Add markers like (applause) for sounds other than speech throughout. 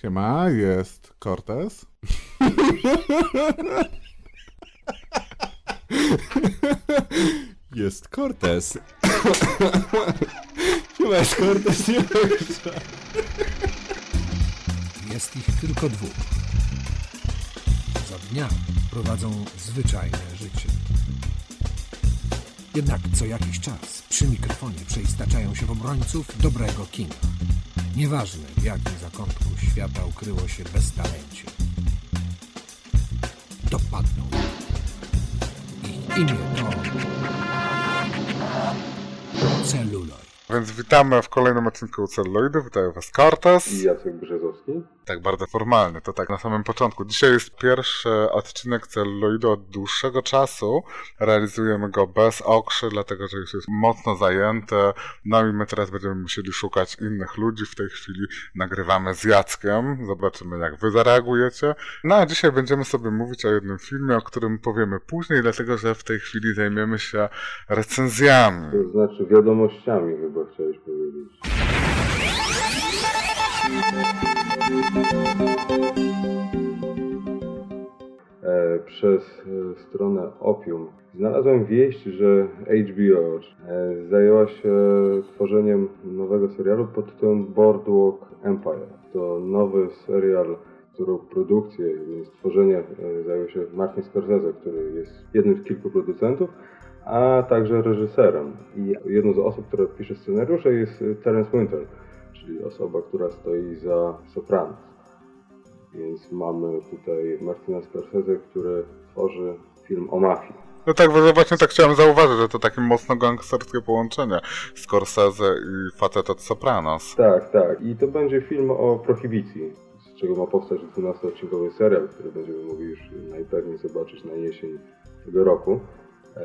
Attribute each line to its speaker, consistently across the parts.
Speaker 1: Siema, jest Cortez.
Speaker 2: Jest Cortez. Siema, jest Cortez, nie
Speaker 3: Jest ich tylko dwóch. Za dnia prowadzą zwyczajne życie. Jednak co jakiś czas przy mikrofonie przeistaczają się w obrońców dobrego kina. Nieważne w jakim zakątku świata ukryło się beztalencie. Dopadną. Ich imię to... Celuloid.
Speaker 1: Więc witamy w kolejnym odcinku Celluloidu. Witają Was Cortez.
Speaker 4: I Jacek Brzezowski.
Speaker 1: Tak bardzo formalnie, to tak na samym początku. Dzisiaj jest pierwszy odcinek Celluloidu od dłuższego czasu. Realizujemy go bez okrzy, dlatego że już jest mocno zajęty. No i my teraz będziemy musieli szukać innych ludzi. W tej chwili nagrywamy z Jackiem. Zobaczymy, jak Wy zareagujecie. No a dzisiaj będziemy sobie mówić o jednym filmie, o którym powiemy później, dlatego że w tej chwili zajmiemy się recenzjami.
Speaker 4: To znaczy wiadomościami chyba chciałeś powiedzieć. E, przez e, stronę Opium znalazłem wieść, że HBO e, zajęła się tworzeniem nowego serialu pod tytułem Boardwalk Empire. To nowy serial, którą produkcję i stworzenie zajął się Martin Scorsese, który jest jednym z kilku producentów, a także reżyserem. I jedną z osób, która pisze scenariusze jest Terence Winter, czyli osoba, która stoi za Sopranos. Więc mamy tutaj Martina Scorsese, który tworzy film o mafii.
Speaker 1: No tak, bo właśnie tak chciałem zauważyć, że to takie mocno gangsterskie połączenie Scorsese i facet od Sopranos.
Speaker 4: Tak, tak. I to będzie film o prohibicji, z czego ma powstać 12-odcinkowy serial, który będziemy mogli już najpewniej zobaczyć na jesień tego roku.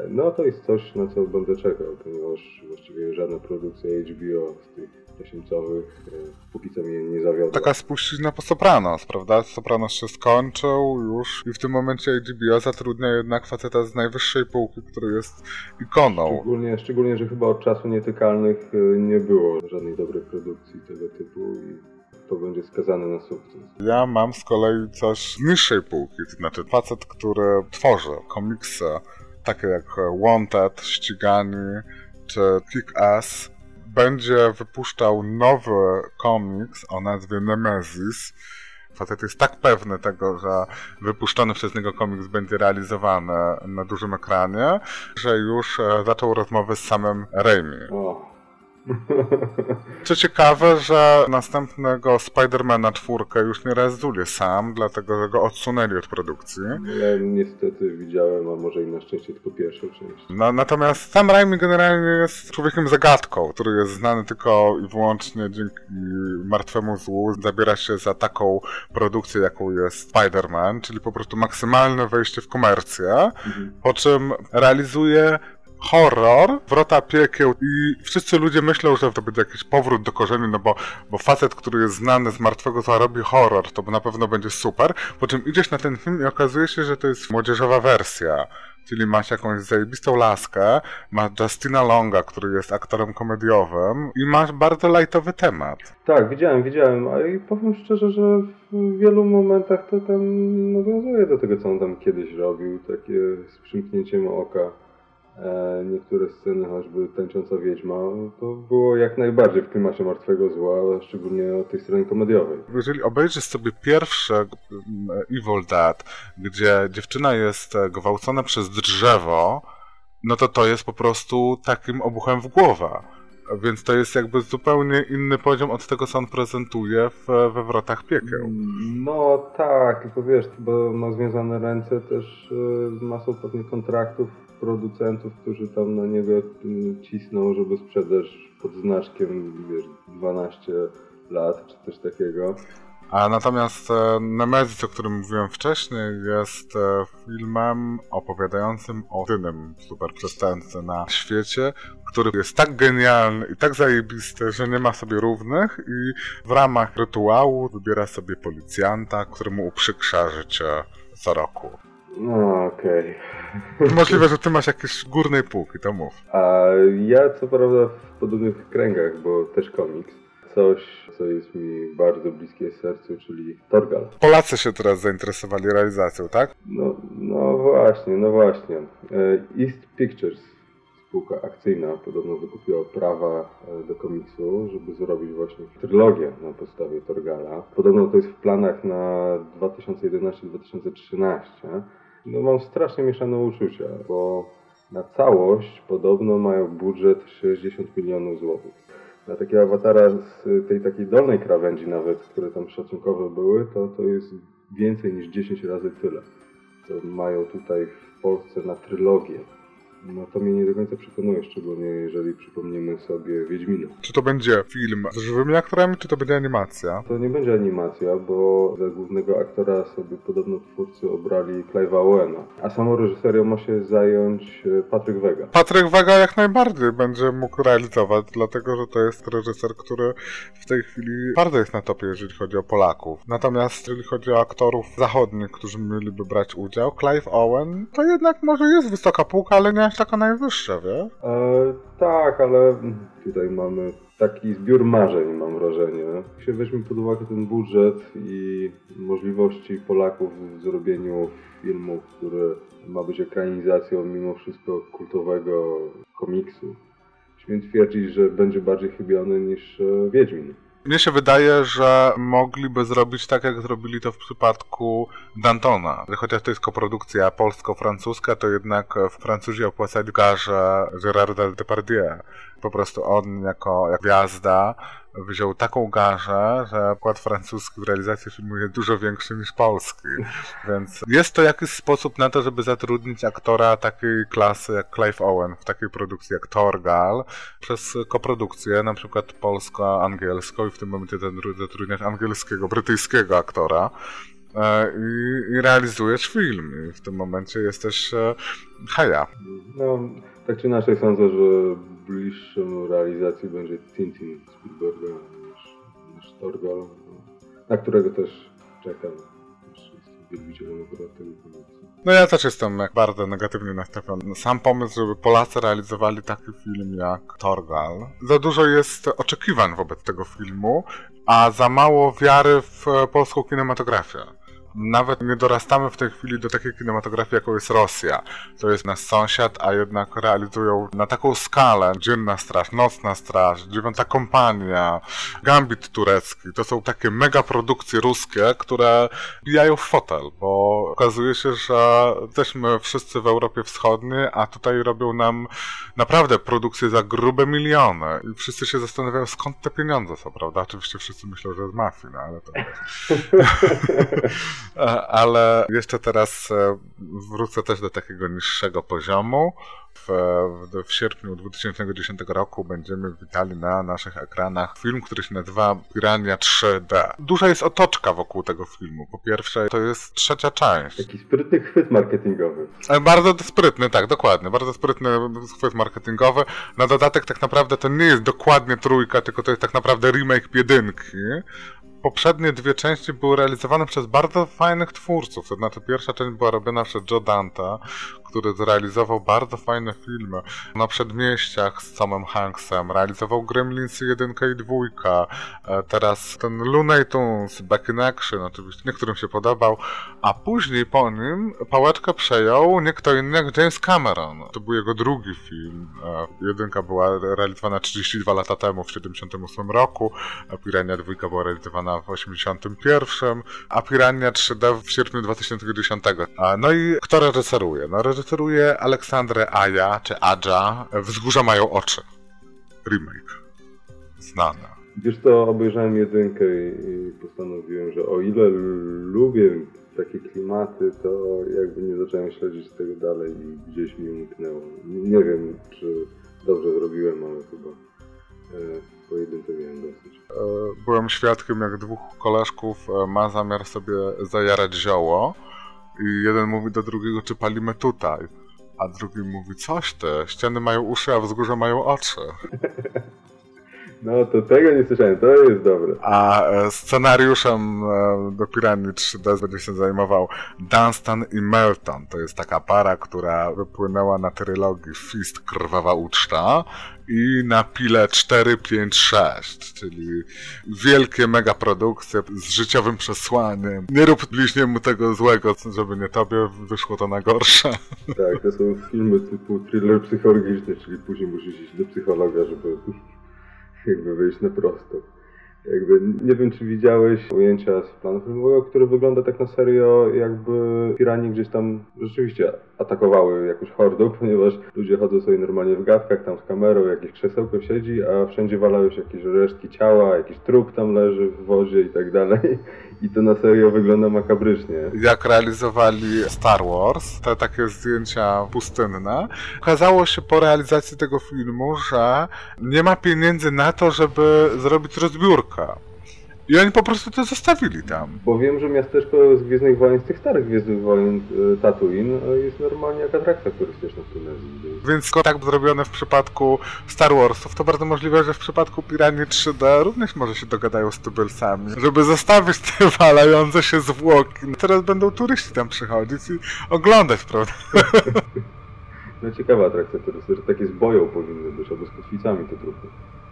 Speaker 4: No to jest coś, na co będę czekał, ponieważ właściwie żadne produkcje HBO z tych tysiącowych e, póki co mnie nie zawiodła.
Speaker 1: Taka spuścizna po Sopranos, prawda? Sopranos się skończył już i w tym momencie HBO zatrudnia jednak faceta z najwyższej półki, który jest ikoną.
Speaker 4: Szczególnie, szczególnie, że chyba od czasu nietykalnych e, nie było żadnej dobrej produkcji tego typu i to będzie skazane na sukces.
Speaker 1: Ja mam z kolei coś z niższej półki, to znaczy facet, który tworzy komiksy takie jak Wanted, Ścigani czy Kick-Ass będzie wypuszczał nowy komiks o nazwie Nemesis. Facet jest tak pewny tego, że wypuszczony przez niego komiks będzie realizowany na dużym ekranie, że już e, zaczął rozmowy z samym Raimi. Co ciekawe, że następnego Spidermana czwórkę już nie realizuje sam, dlatego że go odsunęli od produkcji.
Speaker 4: Ja niestety widziałem, a może i na szczęście tylko pierwszą część.
Speaker 1: No, natomiast sam Raimi generalnie jest człowiekiem zagadką, który jest znany tylko i wyłącznie dzięki martwemu złu. Zabiera się za taką produkcję, jaką jest Spider-Man, czyli po prostu maksymalne wejście w komercję, po czym realizuje horror, wrota piekieł i wszyscy ludzie myślą, że to będzie jakiś powrót do korzeni, no bo, bo facet, który jest znany z martwego zła robi horror, to na pewno będzie super, po czym idziesz na ten film i okazuje się, że to jest młodzieżowa wersja. Czyli masz jakąś zajebistą laskę, masz Justina Longa, który jest aktorem komediowym i masz bardzo lightowy temat.
Speaker 4: Tak, widziałem, widziałem, a i powiem szczerze, że w wielu momentach to tam nawiązuje do tego, co on tam kiedyś robił, takie z przymknięciem oka. E, niektóre sceny, choćby Tańcząca Wiedźma, to było jak najbardziej w klimacie martwego zła, szczególnie od tej strony komediowej.
Speaker 1: Jeżeli obejrzysz sobie pierwsze mm, Evil Dead, gdzie dziewczyna jest e, gwałcona przez drzewo, no to to jest po prostu takim obuchem w głowę. Więc to jest jakby zupełnie inny poziom od tego, co on prezentuje w, we Wrotach Piekieł.
Speaker 4: No tak, tylko wiesz, bo ma związane ręce też e, z masą pewnych kontraktów producentów, którzy tam na niego mm, cisną, żeby sprzedać pod znaczkiem, wiesz, 12 lat, czy coś takiego.
Speaker 1: A natomiast e, Nemesis, o którym mówiłem wcześniej, jest e, filmem opowiadającym o jedynym superprzestępcy na świecie, który jest tak genialny i tak zajebisty, że nie ma sobie równych i w ramach rytuału wybiera sobie policjanta, który mu uprzykrza życie co roku.
Speaker 4: No okej. (laughs)
Speaker 1: Możliwe, że ty masz jakieś górnej półki, to mów.
Speaker 4: A ja co prawda w podobnych kręgach, bo też komiks. coś, co jest mi bardzo bliskie sercu, czyli Torgal.
Speaker 1: Polacy się teraz zainteresowali realizacją, tak?
Speaker 4: No, no właśnie, no właśnie. E, East Pictures, spółka akcyjna, podobno wykupiła prawa e, do komiksu, żeby zrobić właśnie trylogię na podstawie Torgala. Podobno to jest w planach na 2011-2013. No mam strasznie mieszane uczucia, bo na całość podobno mają budżet 60 milionów złotych. Na takiego awatara z tej takiej dolnej krawędzi nawet, które tam szacunkowe były, to, to jest więcej niż 10 razy tyle, co mają tutaj w Polsce na trylogię. No to mnie nie do końca przekonuje, szczególnie jeżeli przypomnimy sobie Wiedźmina.
Speaker 1: Czy to będzie film z żywymi aktorami, czy to będzie animacja?
Speaker 4: To nie będzie animacja, bo za głównego aktora sobie podobno twórcy obrali Clive'a Owena, a samą reżyserią ma się zająć e, Patryk Wega.
Speaker 1: Patryk Waga jak najbardziej będzie mógł realizować, dlatego że to jest reżyser, który w tej chwili bardzo jest na topie, jeżeli chodzi o Polaków. Natomiast jeżeli chodzi o aktorów zachodnich, którzy mieliby brać udział, Clive Owen to jednak może jest wysoka półka, ale nie taka najwyższa, wie?
Speaker 4: E, tak, ale tutaj mamy taki zbiór marzeń, mam wrażenie. Się weźmie pod uwagę ten budżet i możliwości Polaków w zrobieniu filmu, który ma być ekranizacją mimo wszystko kultowego komiksu, śmiem twierdzić, że będzie bardziej chybiony niż e, Wiedźmin.
Speaker 1: Mnie się wydaje, że mogliby zrobić tak, jak zrobili to w przypadku Dantona. Chociaż to jest koprodukcja polsko-francuska, to jednak Francuzi opłacali garze Gerarda Depardieu. Po prostu on jako jak gwiazda wziął taką garzę, że wkład francuski w realizacji filmu jest dużo większy niż polski. Więc jest to jakiś sposób na to, żeby zatrudnić aktora takiej klasy jak Clive Owen w takiej produkcji jak Torgal przez koprodukcję na przykład polsko-angielską i w tym momencie zatrudniać angielskiego, brytyjskiego aktora e, i, i realizujesz film. I w tym momencie jesteś e, heja.
Speaker 4: No, tak czy inaczej sądzę, że bliższą realizacji będzie Tintin Spielberga niż, niż Torgal, na którego też czekam. Jestem wielbicielem akurat tego komiksu.
Speaker 1: No ja też jestem bardzo negatywnie nastawiony. Sam pomysł, żeby Polacy realizowali taki film jak Torgal. Za dużo jest oczekiwań wobec tego filmu, a za mało wiary w e, polską kinematografię. Nawet nie dorastamy w tej chwili do takiej kinematografii, jaką jest Rosja. To jest nasz sąsiad, a jednak realizują na taką skalę Dzienna Straż, Nocna Straż, Dziewiąta Kompania, Gambit Turecki. To są takie mega produkcje ruskie, które bijają w fotel, bo okazuje się, że jesteśmy wszyscy w Europie Wschodniej, a tutaj robią nam naprawdę produkcje za grube miliony. I wszyscy się zastanawiają, skąd te pieniądze są, prawda? Oczywiście wszyscy myślą, że z mafii, no ale to... (laughs) E, ale jeszcze teraz e, wrócę też do takiego niższego poziomu. W, w, w, sierpniu 2010 roku będziemy witali na naszych ekranach film, który się nazywa Pirania 3D. Duża jest otoczka wokół tego filmu. Po pierwsze, to jest trzecia część.
Speaker 4: Taki sprytny chwyt marketingowy.
Speaker 1: E, Bardzo sprytny, tak, dokładnie. Bardzo sprytny chwyt marketingowy. Na dodatek tak naprawdę to nie jest dokładnie trójka, tylko to jest tak naprawdę remake jedynki poprzednie dwie części były realizowane przez bardzo fajnych twórców. To znaczy pierwsza część była robiona przez Joe Dante, który zrealizował bardzo fajne filmy na przedmieściach z Tomem Hanksem, realizował Gremlinsy 1 i 2, e, teraz ten Looney Tunes, Back in Action, oczywiście niektórym się podobał, a później po nim pałeczkę przejął nie kto inny jak James Cameron. To był jego drugi film. E, jedynka była realizowana 32 lata temu, w 78 roku, a Pirania 2 była realizowana w 81, a Pirania 3D w sierpniu 2010. No i kto reżyseruje? No reżyseruje Aleksandrę Aja, czy Adja. Wzgórza mają oczy. Remake. Znane.
Speaker 4: Wiesz co, obejrzałem jedynkę i postanowiłem, że o ile lubię takie klimaty, to jakby nie zacząłem śledzić tego dalej i gdzieś mi umknęło. Nie wiem, czy dobrze zrobiłem, ale chyba e, po jedynce miałem dosyć.
Speaker 1: E, byłem świadkiem, jak dwóch koleżków e, ma zamiar sobie zajarać zioło i jeden mówi do drugiego, czy palimy tutaj, a drugi mówi, coś te, ściany mają uszy, a wzgórze mają oczy. (laughs)
Speaker 4: No to tego nie słyszałem, to jest dobre.
Speaker 1: A scenariuszem do Piranii 3D będzie się zajmował Dunstan i Melton. To jest taka para, która wypłynęła na trylogii Fist Krwawa Uczta i na pile 4, 5, 6, czyli wielkie megaprodukcje z życiowym przesłaniem. Nie rób bliźniemu tego złego, żeby nie tobie wyszło to na gorsze.
Speaker 5: Tak, to są filmy typu thriller psychologiczny, czyli później musisz iść do psychologa, żeby jakby wyjść na prosto. Jakby nie wiem, czy widziałeś ujęcia z planu filmowego, które wygląda tak na serio, jakby piranie gdzieś tam rzeczywiście atakowały jakąś hordę, (laughs) ponieważ ludzie chodzą sobie normalnie w gadkach, tam z kamerą, jakieś krzesełko siedzi, a wszędzie walają się jakieś resztki ciała, jakiś trup tam leży w wozie i tak dalej. I to na serio wygląda makabrycznie.
Speaker 1: Jak realizowali Star Wars, te takie zdjęcia pustynne, okazało się po realizacji tego filmu, że nie ma pieniędzy na to, żeby zrobić rozbiórkę. I oni po prostu to zostawili tam.
Speaker 5: Bo wiem, że miasteczko z Gwiezdnych Wojen, z tych starych Gwiezdnych Wojen, y, Tatooine, y, jest normalnie jak atrakcja turystyczna w Tunezji.
Speaker 1: Więc tak zrobione w przypadku Star Warsów, to bardzo możliwe, że w przypadku Piranii 3D również może się dogadają z tubylcami, żeby zostawić te (laughs) walające się zwłoki. Teraz będą turyści tam przychodzić i oglądać, prawda? (laughs)
Speaker 5: No ciekawa atrakcja turystyczna, takie z boją powinny być, albo z kotwicami te trupy.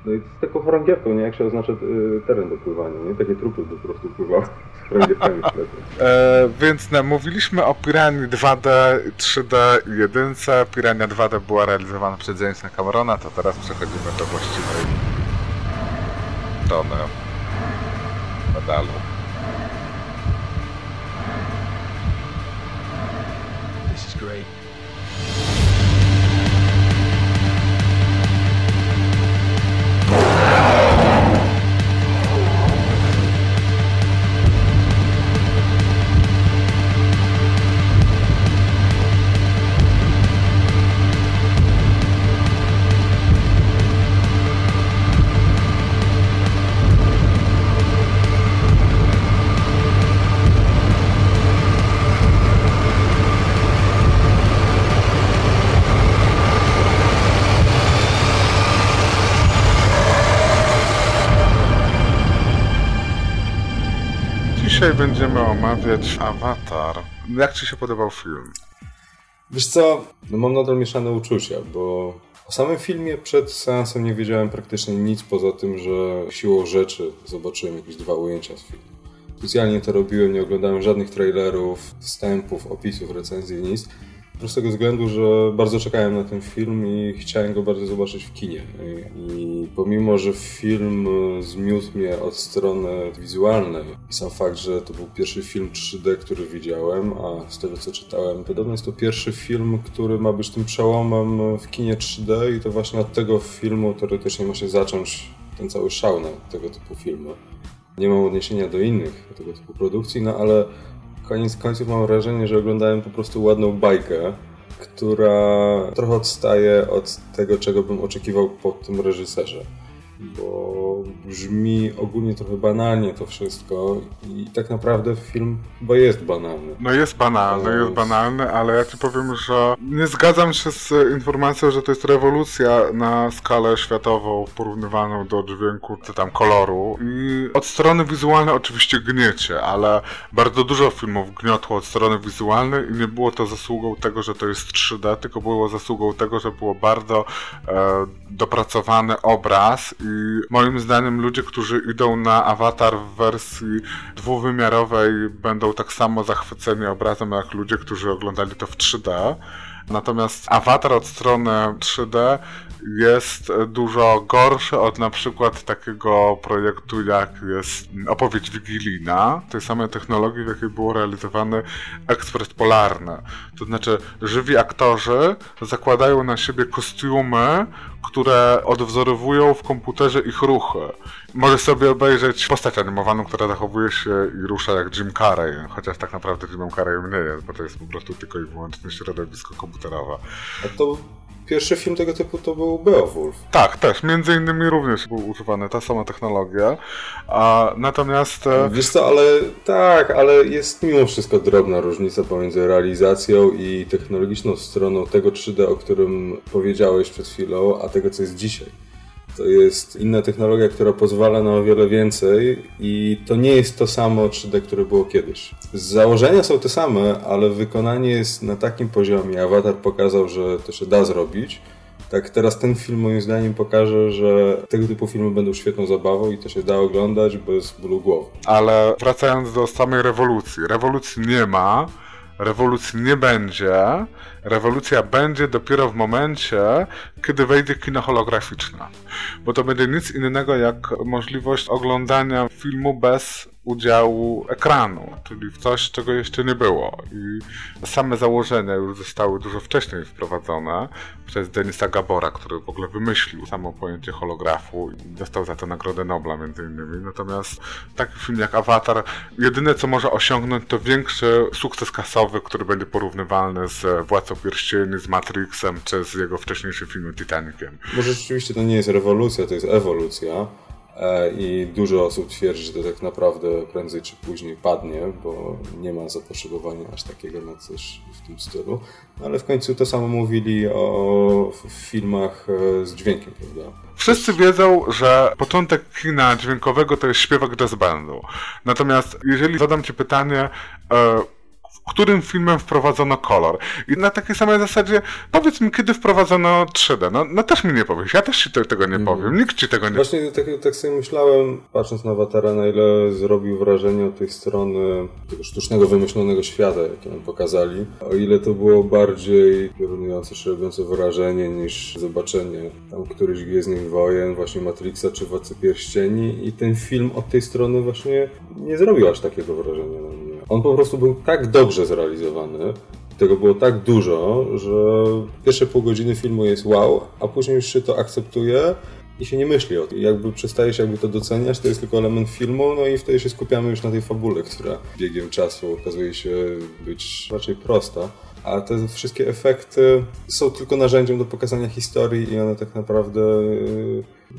Speaker 5: No i z taką chorągiewką, nie? Jak się oznacza y, teren do pływania, nie? Takie trupy po prostu pływały z chorągiewkami w.
Speaker 1: E, więc no, mówiliśmy o Piranii 2D, 3D i 1. Pirania 2D była realizowana przez Jamesa Camerona, to teraz przechodzimy do właściwej strony medalu.
Speaker 6: This is great.
Speaker 1: Dzisiaj będziemy omawiać Avatar. Jak Ci się podobał film?
Speaker 4: Wiesz co, no mam nadal mieszane uczucia, bo o samym filmie przed seansem nie wiedziałem praktycznie nic poza tym, że siłą rzeczy zobaczyłem jakieś dwa ujęcia z filmu. Specjalnie to robiłem, nie oglądałem żadnych trailerów, wstępów, opisów, recenzji, nic. Z tego względu, że bardzo czekałem na ten film i chciałem go bardzo zobaczyć w kinie. I, i pomimo, że film zmiótł mnie od strony wizualnej i sam fakt, że to był pierwszy film 3D, który widziałem, a z tego co czytałem, podobno jest to pierwszy film, który ma być tym przełomem w kinie 3D i to właśnie od tego filmu teoretycznie ma się zacząć ten cały szał na tego typu filmy. Nie mam odniesienia do innych tego typu produkcji, no ale koniec końców mam wrażenie, że oglądałem po prostu ładną bajkę, która trochę odstaje od tego, czego bym oczekiwał po tym reżyserze. Bo brzmi ogólnie trochę banalnie to wszystko i tak naprawdę film chyba jest banalny.
Speaker 1: No jest banalny, jest banalny, ale ja ci powiem, że nie zgadzam się z informacją, że to jest rewolucja na skalę światową porównywaną do dźwięku czy tam koloru. I od strony wizualnej oczywiście gniecie, ale bardzo dużo filmów gniotło od strony wizualnej i nie było to zasługą tego, że to jest 3D, tylko było zasługą tego, że było bardzo e, dopracowany obraz i moim zdaniem ludzie, którzy idą na awatar w wersji dwuwymiarowej będą tak samo zachwyceni obrazem jak ludzie, którzy oglądali to w 3D. Natomiast awatar od strony 3D jest dużo gorszy od na przykład takiego projektu jak jest opowieść wigilijna, tej samej technologii, w jakiej było realizowany ekspres polarny. To znaczy żywi aktorzy zakładają na siebie kostiumy, które odwzorowują w komputerze ich ruchy. Możesz sobie obejrzeć postać animowaną, która zachowuje się i rusza jak Jim Carrey, chociaż tak naprawdę Jimem Carreyem nie jest, bo to jest po prostu tylko i wyłącznie środowisko komputerowe.
Speaker 4: A to pierwszy film tego typu to był Beowulf.
Speaker 1: Tak, też. Między innymi również był używany ta sama technologia. A, natomiast... e,
Speaker 4: Wiesz co, ale tak, ale jest mimo wszystko drobna różnica pomiędzy realizacją i technologiczną stroną tego 3D, o którym powiedziałeś przed chwilą, a tego, co jest dzisiaj. To jest inna technologia, która pozwala na o wiele więcej i to nie jest to samo 3D, które było kiedyś. Założenia są te same, ale wykonanie jest na takim poziomie. Avatar pokazał, że to się da zrobić, Tak, teraz ten film moim zdaniem pokaże, że tego typu filmy będą świetną zabawą i to się da oglądać bez bólu głowy.
Speaker 1: Ale wracając do samej rewolucji. Rewolucji nie ma, rewolucji nie będzie. Rewolucja będzie dopiero w momencie, kiedy wejdzie kino holograficzne. Bo to będzie nic innego jak możliwość oglądania filmu bez udziału ekranu, czyli w coś, czego jeszcze nie było. I same założenia już zostały dużo wcześniej wprowadzone przez Denisa Gabora, który w ogóle wymyślił samo pojęcie holografu i dostał za to Nagrodę Nobla między innymi. Natomiast taki film jak Avatar, jedyne co może osiągnąć to większy sukces kasowy, który będzie porównywalny z Władcą Pierścieni, z Matrixem, czy z jego wcześniejszym filmem Titaniciem.
Speaker 4: Może rzeczywiście to nie jest rewolucja, to jest ewolucja. E, I dużo osób twierdzi, że to tak naprawdę prędzej czy później padnie, bo nie ma zapotrzebowania aż takiego na coś w tym stylu. No, ale w końcu to samo mówili o filmach e, z dźwiękiem, prawda?
Speaker 1: Wszyscy wiedzą, że początek kina dźwiękowego to jest śpiewak jazz bandu. Natomiast jeżeli zadam Ci pytanie, e, którym filmem wprowadzono kolor. I na takiej samej zasadzie, powiedz mi, kiedy wprowadzono 3D. No, no też mi nie powiesz, ja też ci tego nie powiem, mm. nikt ci tego nie
Speaker 4: Właśnie tak, tak sobie myślałem, patrząc na Awatara, na ile zrobił wrażenie od tej strony tego sztucznego, wymyślonego świata, jaki nam pokazali. O ile to było bardziej piorunujące, czy robiące wrażenie, niż zobaczenie tam któryś Gwiezdnych Wojen, właśnie Matrixa, czy Władcy Pierścieni. I ten film od tej strony właśnie nie zrobił aż takiego wrażenia na mnie. On po prostu był tak dobrze zrealizowany, tego było tak dużo, że pierwsze pół godziny filmu jest wow, a później już się to akceptuje i się nie myśli o tym. Jakby przestajesz jakby to doceniać, to jest tylko element filmu, no i wtedy się skupiamy już na tej fabule, która biegiem czasu okazuje się być raczej prosta. A te wszystkie efekty są tylko narzędziem do pokazania historii i one tak naprawdę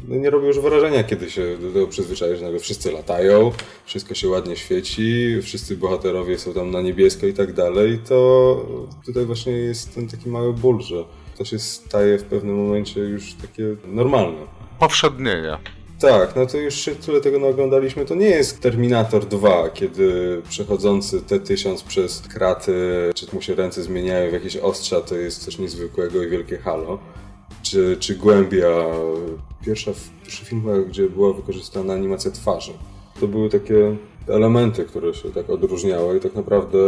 Speaker 4: no nie robi już wrażenia, kiedy się do tego przyzwyczaisz, że nagle wszyscy latają, wszystko się ładnie świeci, wszyscy bohaterowie są tam na niebiesko i tak dalej, to tutaj właśnie jest ten taki mały ból, że to się staje w pewnym momencie już takie normalne.
Speaker 1: Powszednieje.
Speaker 4: Tak, no to już się tyle tego naoglądaliśmy. To nie jest Terminator 2, kiedy przechodzący T-1000 przez kraty, czy mu się ręce zmieniają w jakieś ostrza, to jest coś niezwykłego i wielkie halo czy, czy Głębia, pierwsza, pierwszy film, gdzie była wykorzystana animacja twarzy. To były takie elementy, które się tak odróżniały i tak naprawdę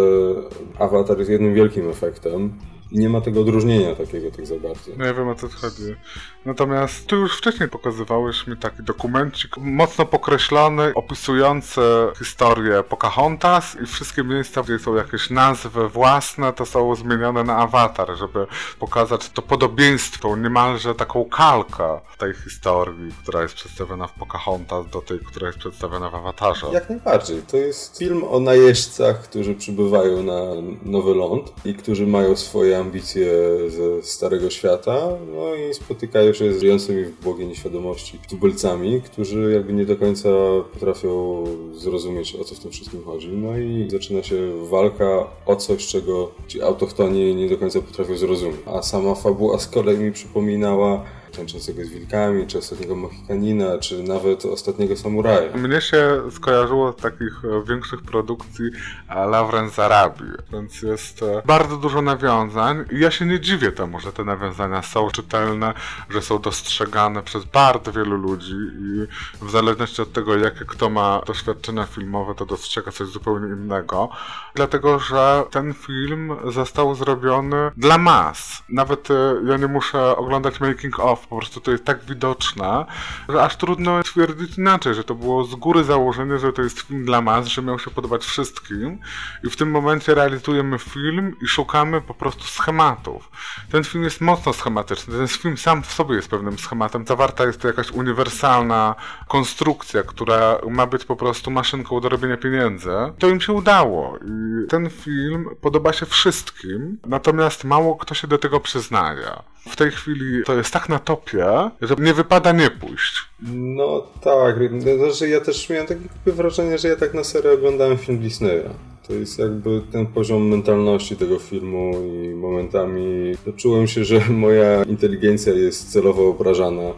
Speaker 4: Avatar jest jednym wielkim efektem nie ma tego odróżnienia takiego tak za bardzo.
Speaker 1: No ja wiem o co chodzi. Natomiast tu już wcześniej pokazywałeś mi taki dokumencik mocno pokreślony, opisujący historię Pocahontas i wszystkie miejsca, gdzie są jakieś nazwy własne, to są zmienione na awatar, żeby pokazać to podobieństwo, niemalże taką kalkę tej historii, która jest przedstawiona w Pocahontas do tej, która jest przedstawiona w awatarze.
Speaker 4: Jak najbardziej. To jest film o najeźdźcach, którzy przybywają na Nowy Ląd i którzy mają swoje ambicje ze Starego Świata, no i spotykają się z żyjącymi w błogiej nieświadomości tubylcami, którzy jakby nie do końca potrafią zrozumieć, o co w tym wszystkim chodzi. No i zaczyna się walka o coś, czego ci autochtoni nie do końca potrafią zrozumieć. A sama fabuła z kolei mi przypominała tańczącego z wilkami, czy ostatniego Mohikanina, czy nawet ostatniego Samuraja.
Speaker 1: Mnie się skojarzyło z takich e, większych produkcji Lawrence z Arabii, więc jest e, bardzo dużo nawiązań i ja się nie dziwię temu, że te nawiązania są czytelne, że są dostrzegane przez bardzo wielu ludzi i w zależności od tego, jakie kto ma doświadczenia filmowe, to dostrzega coś zupełnie innego. Dlatego, że ten film został zrobiony dla mas. Nawet e, ja nie muszę oglądać making of, po prostu to jest tak widoczne, że aż trudno twierdzić inaczej, że to było z góry założenie, że to jest film dla mas, że miał się podobać wszystkim i w tym momencie realizujemy film i szukamy po prostu schematów. Ten film jest mocno schematyczny, ten film sam w sobie jest pewnym schematem, zawarta jest to jakaś uniwersalna konstrukcja, która ma być po prostu maszynką do robienia pieniędzy. To im się udało i ten film podoba się wszystkim, natomiast mało kto się do tego przyznaje. W tej chwili to jest tak na topie, że nie wypada nie pójść.
Speaker 4: No tak, znaczy ja też miałem takie wrażenie, że ja tak na serio oglądałem film Disneya. To jest jakby ten poziom mentalności tego filmu i momentami czułem się, że (laughs) moja inteligencja jest celowo obrażana.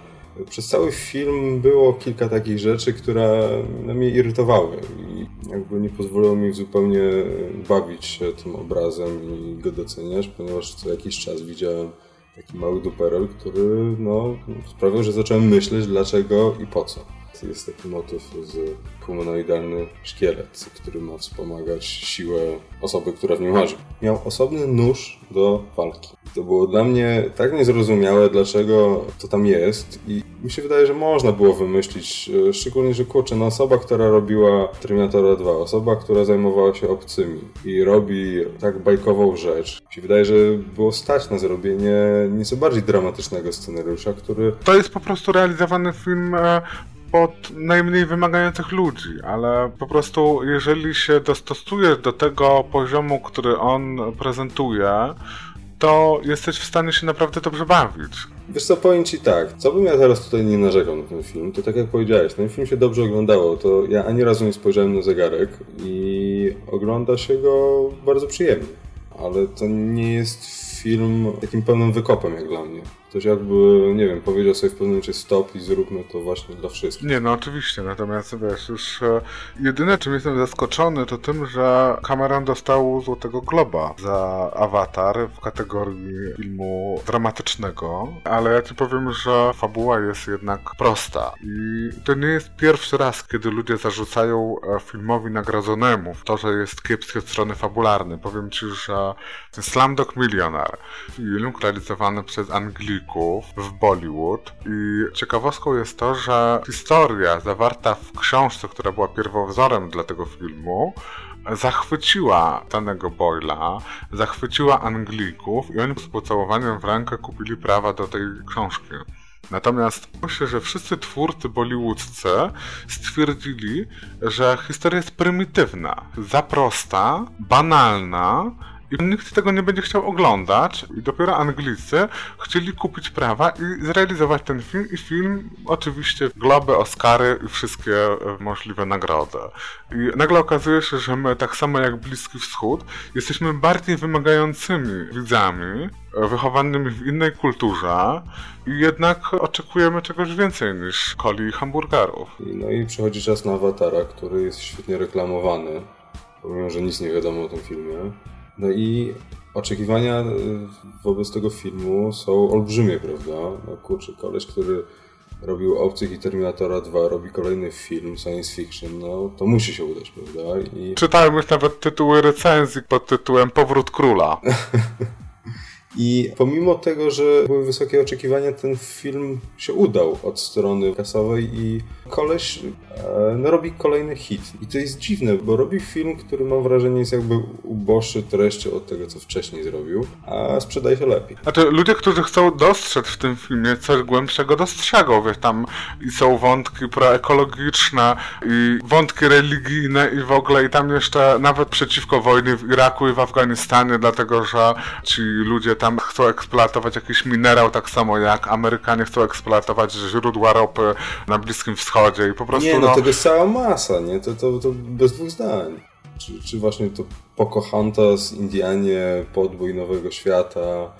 Speaker 4: Przez cały film było kilka takich rzeczy, które mnie irytowały i jakby nie pozwoliło mi zupełnie bawić się tym obrazem i go doceniać, ponieważ co jakiś czas widziałem taki mały duperel, który no, sprawił, że zacząłem myśleć dlaczego i po co. Jest taki motyw z humanoidalny szkielet, który ma wspomagać siłę osoby, która w nim łazi. Miał osobny nóż do walki. To było dla mnie tak niezrozumiałe, dlaczego to tam jest i mi się wydaje, że można było wymyślić, e, szczególnie, że kurczę, no osoba, która robiła Terminatora 2, osoba, która zajmowała się obcymi i robi tak bajkową rzecz, mi się wydaje, że było stać na zrobienie nieco bardziej dramatycznego scenariusza, który...
Speaker 1: To jest po prostu realizowany film e, pod najmniej wymagających ludzi, ale po prostu jeżeli się dostosujesz do tego poziomu, który on prezentuje, to jesteś w stanie się naprawdę dobrze bawić.
Speaker 4: Wiesz co, powiem Ci tak, co bym ja teraz tutaj nie narzekał na ten film, to tak jak powiedziałeś, ten film się dobrze oglądało, to ja ani razu nie spojrzałem na zegarek i ogląda się go bardzo przyjemnie, ale to nie jest film takim pełnym wykopem jak dla mnie. Ktoś jakby, nie wiem, powiedział sobie w pewnym momencie stop i zróbmy to właśnie dla wszystkich.
Speaker 1: Nie, no oczywiście, natomiast wiesz, już e, jedyne czym jestem zaskoczony to tym, że Cameron dostał Złotego Globa za Avatar w kategorii filmu dramatycznego, ale ja ci powiem, że fabuła jest jednak prosta i to nie jest pierwszy raz, kiedy ludzie zarzucają e, filmowi nagrodzonemu to, że jest kiepskie od strony fabularnej. Powiem ci, że Slumdog Millionaire, film realizowany przez Anglików, w Bollywood i ciekawostką jest to, że historia zawarta w książce, która była pierwowzorem dla tego filmu, zachwyciła danego Boyla, zachwyciła Anglików i oni z pocałowaniem w rękę kupili prawa do tej książki. Natomiast myślę, że wszyscy twórcy bollywoodzcy stwierdzili, że historia jest prymitywna, za prosta, banalna, i nikt tego nie będzie chciał oglądać i dopiero Anglicy chcieli kupić prawa i zrealizować ten film i film oczywiście globy, Oscary i wszystkie możliwe nagrody. I nagle okazuje się, że my tak samo jak Bliski Wschód jesteśmy bardziej wymagającymi widzami, wychowanymi w innej kulturze i jednak oczekujemy czegoś więcej niż coli i hamburgerów.
Speaker 4: No i przychodzi czas na Awatara, który jest świetnie reklamowany, pomimo, że nic nie wiadomo o tym filmie. No i oczekiwania e, wobec tego filmu są olbrzymie, prawda? No kurczę, koleś, który robił Obcych i Terminatora 2, robi kolejny film science fiction, no to musi się udać, prawda?
Speaker 1: I... Czytałem już nawet tytuły recenzji pod tytułem Powrót Króla. (laughs)
Speaker 4: I pomimo tego, że były wysokie oczekiwania, ten film się udał od strony kasowej i koleś e, no, robi kolejny hit. I to jest dziwne, bo robi film, który mam wrażenie jest jakby uboższy treścią od tego, co wcześniej zrobił, a sprzedaje się lepiej.
Speaker 1: Znaczy, ludzie, którzy chcą dostrzec w tym filmie coś głębszego, dostrzegą, wiesz, tam i są wątki proekologiczne i wątki religijne i w ogóle i tam jeszcze nawet przeciwko wojnie w Iraku i w Afganistanie, dlatego, że ci ludzie tam chcą eksploatować jakiś minerał, tak samo jak Amerykanie chcą eksploatować źródła ropy na Bliskim Wschodzie i po prostu...
Speaker 4: Nie, no, no tego jest cała masa, nie? To, to, to bez dwóch zdań. Czy, czy właśnie to Pocahontas, Indianie, podbój Nowego Świata,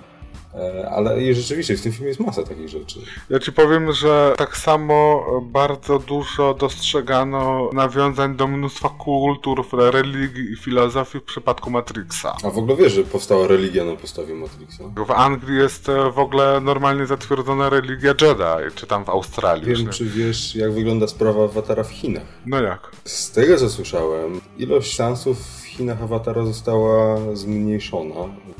Speaker 4: ale i rzeczywiście w tym filmie jest masa takich rzeczy.
Speaker 1: Ja ci powiem, że tak samo bardzo dużo dostrzegano nawiązań do mnóstwa kultur, religii i filozofii w przypadku Matrixa.
Speaker 4: A w ogóle wiesz, że powstała religia na podstawie Matrixa?
Speaker 1: W Anglii jest e, w ogóle normalnie zatwierdzona religia Jedi, czy tam w Australii.
Speaker 4: Wiem, czy wiesz, jak wygląda sprawa awatara w Chinach?
Speaker 1: No jak?
Speaker 4: Z tego, co słyszałem, ilość szansów Chinach awatara została zmniejszona.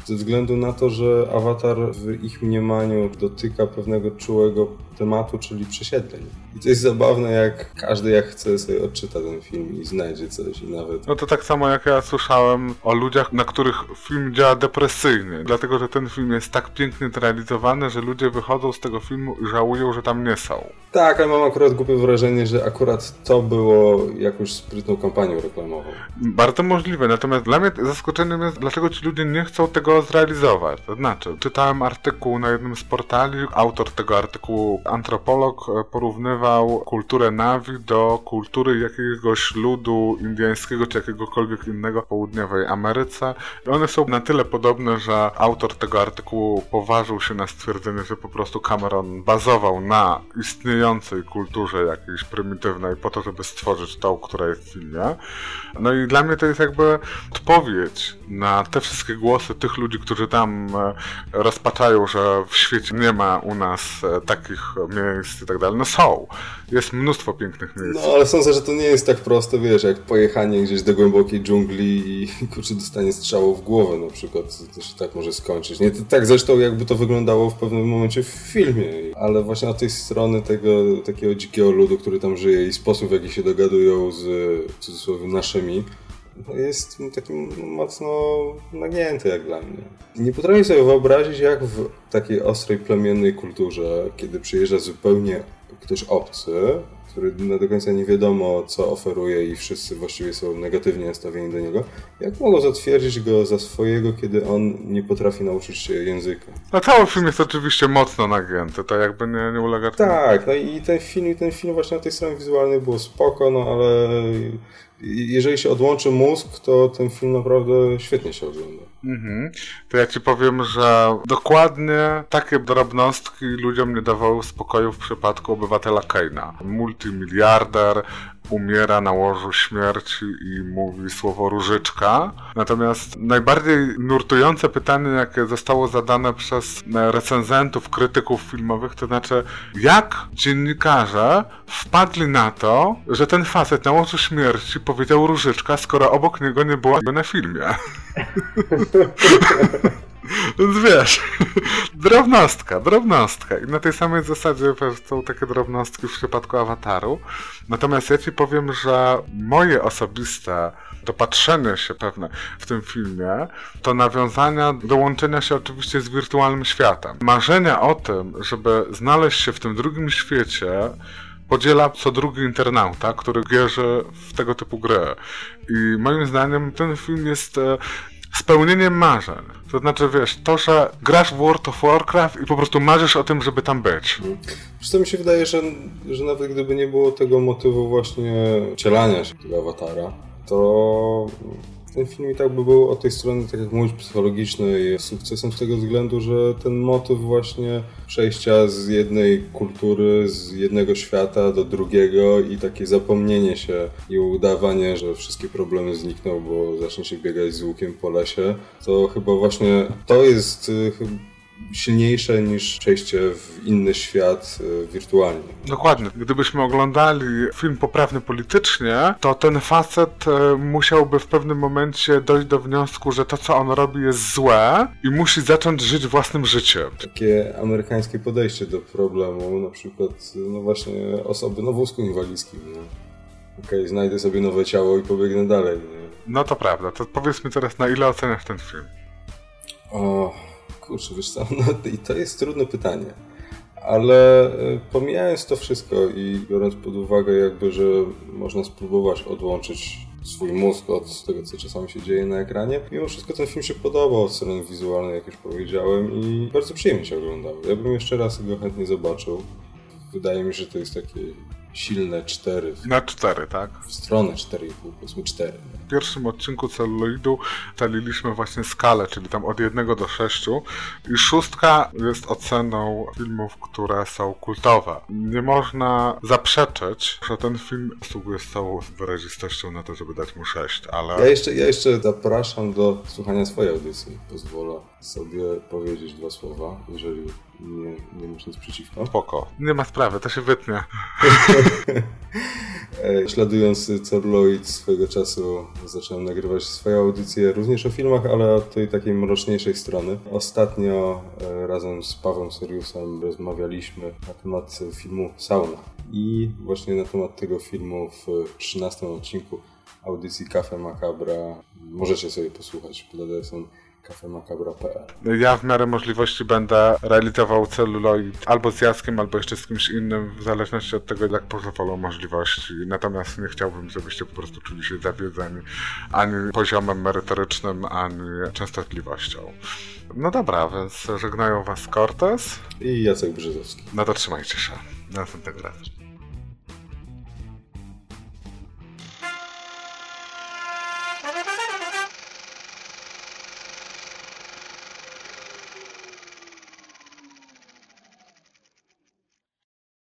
Speaker 4: Ze względu na to, że awatar w ich mniemaniu dotyka pewnego czułego tematu, czyli przesiedleń. I to jest zabawne, jak każdy jak chce sobie odczyta ten film i znajdzie coś i nawet...
Speaker 1: No to tak samo jak ja słyszałem o ludziach, na których film działa depresyjnie, dlatego że ten film jest tak pięknie zrealizowany, że ludzie wychodzą z tego filmu i żałują, że tam nie są.
Speaker 4: Tak, ale mam akurat głupie wrażenie, że akurat to było jakąś sprytną kampanią reklamową.
Speaker 1: Bardzo możliwe, natomiast dla mnie zaskoczeniem jest, dlaczego ci ludzie nie chcą tego zrealizować. To znaczy, czytałem artykuł na jednym z portali, autor tego artykułu antropolog e, porównywał kulturę Navi do kultury jakiegoś ludu indyjskiego czy jakiegokolwiek innego w południowej Ameryce. I one są na tyle podobne, że autor tego artykułu poważył się na stwierdzenie, że po prostu Cameron bazował na istniejącej kulturze jakiejś prymitywnej po to, żeby stworzyć tą, która jest w filmie. No i dla mnie to jest jakby jakby odpowiedź na te wszystkie głosy tych ludzi, którzy tam e, rozpaczają, że w świecie nie ma u nas e, takich miejsc i tak dalej. No są. Jest mnóstwo pięknych miejsc.
Speaker 4: No ale sądzę, że to nie jest tak proste, wiesz, jak pojechanie gdzieś do głębokiej dżungli i (laughs) kurczę dostanie strzału w głowę na przykład. To się tak może skończyć. Nie, tak zresztą jakby to wyglądało w pewnym momencie w filmie. Ale właśnie od tej strony tego takiego dzikiego ludu, który tam żyje i sposób w jaki się dogadują z w cudzysłowie naszymi, jest takim mocno nagięty jak dla mnie. Nie potrafię sobie wyobrazić, jak w takiej ostrej, plemiennej kulturze, kiedy przyjeżdża zupełnie ktoś obcy, który no do końca nie wiadomo, co oferuje i wszyscy właściwie są negatywnie nastawieni do niego, jak mogą zatwierdzić go za swojego, kiedy on nie potrafi nauczyć się języka?
Speaker 1: No cały film jest oczywiście mocno nagięty, to jakby nie, nie ulega...
Speaker 4: Tak, no i ten film, i ten film właśnie na tej stronie wizualnej było spoko, no ale jeżeli się odłączy mózg, to ten film naprawdę świetnie się ogląda.
Speaker 1: Mhm. To ja ci powiem, że dokładnie takie drobnostki ludziom nie dawały spokoju w przypadku obywatela Keina. Multimiliarder, umiera na łożu śmierci i mówi słowo różyczka. Natomiast najbardziej nurtujące pytanie, jakie zostało zadane przez recenzentów, krytyków filmowych, to znaczy, jak dziennikarze wpadli na to, że ten facet na łożu śmierci powiedział różyczka, skoro obok niego nie było na filmie. (laughs) Więc wiesz, (laughs) drobnostka, drobnostka. I na tej samej zasadzie są takie drobnostki w przypadku awataru. Natomiast ja ci powiem, że moje osobiste dopatrzenie się pewne w tym filmie to nawiązania do łączenia się oczywiście z wirtualnym światem. Marzenia o tym, żeby znaleźć się w tym drugim świecie, podziela co drugi internauta, który wierzy w tego typu gry. I moim zdaniem ten film jest e, spełnieniem marzeń. To znaczy, wiesz, to, że grasz w World of Warcraft i po prostu marzysz o tym, żeby tam być.
Speaker 4: Zresztą mi się wydaje, że, że nawet gdyby nie było tego motywu właśnie cielania się tego awatara, to ten film i tak by był od tej strony, tak jak mówisz, psychologicznej sukcesem z tego względu, że ten motyw właśnie przejścia z jednej kultury, z jednego świata do drugiego i takie zapomnienie się i udawanie, że wszystkie problemy znikną, bo zacznie się biegać z łukiem po lesie, to chyba właśnie to jest y, silniejsze niż przejście w inny świat e, wirtualnie.
Speaker 1: Dokładnie. Gdybyśmy oglądali film poprawny politycznie, to ten facet e, musiałby w pewnym momencie dojść do wniosku, że to, co on robi, jest złe i musi zacząć żyć własnym życiem.
Speaker 4: Takie amerykańskie podejście do problemu, na przykład, no właśnie, osoby na wózku inwalidzkim. No. Okej, okay, znajdę sobie nowe ciało i pobiegnę dalej. Nie?
Speaker 1: No to prawda. To powiedz mi teraz, na ile oceniasz ten film?
Speaker 4: O, Kurczę, wiesz co, (laughs) no, i to jest trudne pytanie. Ale e, pomijając to wszystko i biorąc pod uwagę jakby, że można spróbować odłączyć swój mózg od tego, co czasami się dzieje na ekranie. Mimo wszystko ten film się podobał od strony wizualnej, jak już powiedziałem i bardzo przyjemnie się oglądał. Ja bym jeszcze raz go chętnie zobaczył. Wydaje mi się, że to jest takie silne 4.
Speaker 1: Na 4, tak?
Speaker 4: W stronę 4,5, powiedzmy 4.
Speaker 1: W pierwszym odcinku celuloidu taliliśmy właśnie skalę, czyli tam od 1 do 6 i szóstka jest oceną filmów, które są kultowe. Nie można zaprzeczyć, że ten film zasługuje z całą wyrazistością na to, żeby dać mu 6, ale...
Speaker 4: Ja jeszcze, ja jeszcze zapraszam do słuchania swojej audycji. Pozwolę sobie powiedzieć dwa słowa, jeżeli nie, nie masz nic przeciwko.
Speaker 1: Spoko. Nie ma sprawy, to się wytnie. (laughs)
Speaker 4: E, śladując celuloid swojego czasu zacząłem nagrywać swoje audycje również o filmach, ale od tej takiej mroczniejszej strony. Ostatnio e, razem z Pawłem Seriusem rozmawialiśmy na temat filmu Sauna. I właśnie na temat tego filmu w 13 odcinku audycji Cafe Macabra możecie sobie posłuchać pod adresem kafemacabra.pl
Speaker 1: Ja w miarę możliwości będę realizował celuloid albo z Jackiem, albo jeszcze z kimś innym, w zależności od tego, jak pozwolą możliwości. Natomiast nie chciałbym, żebyście po prostu czuli się zawiedzeni ani poziomem merytorycznym, ani częstotliwością. No dobra, więc żegnają Was Cortez
Speaker 4: i Jacek Brzezowski.
Speaker 1: No to trzymajcie się. Do następnego razu.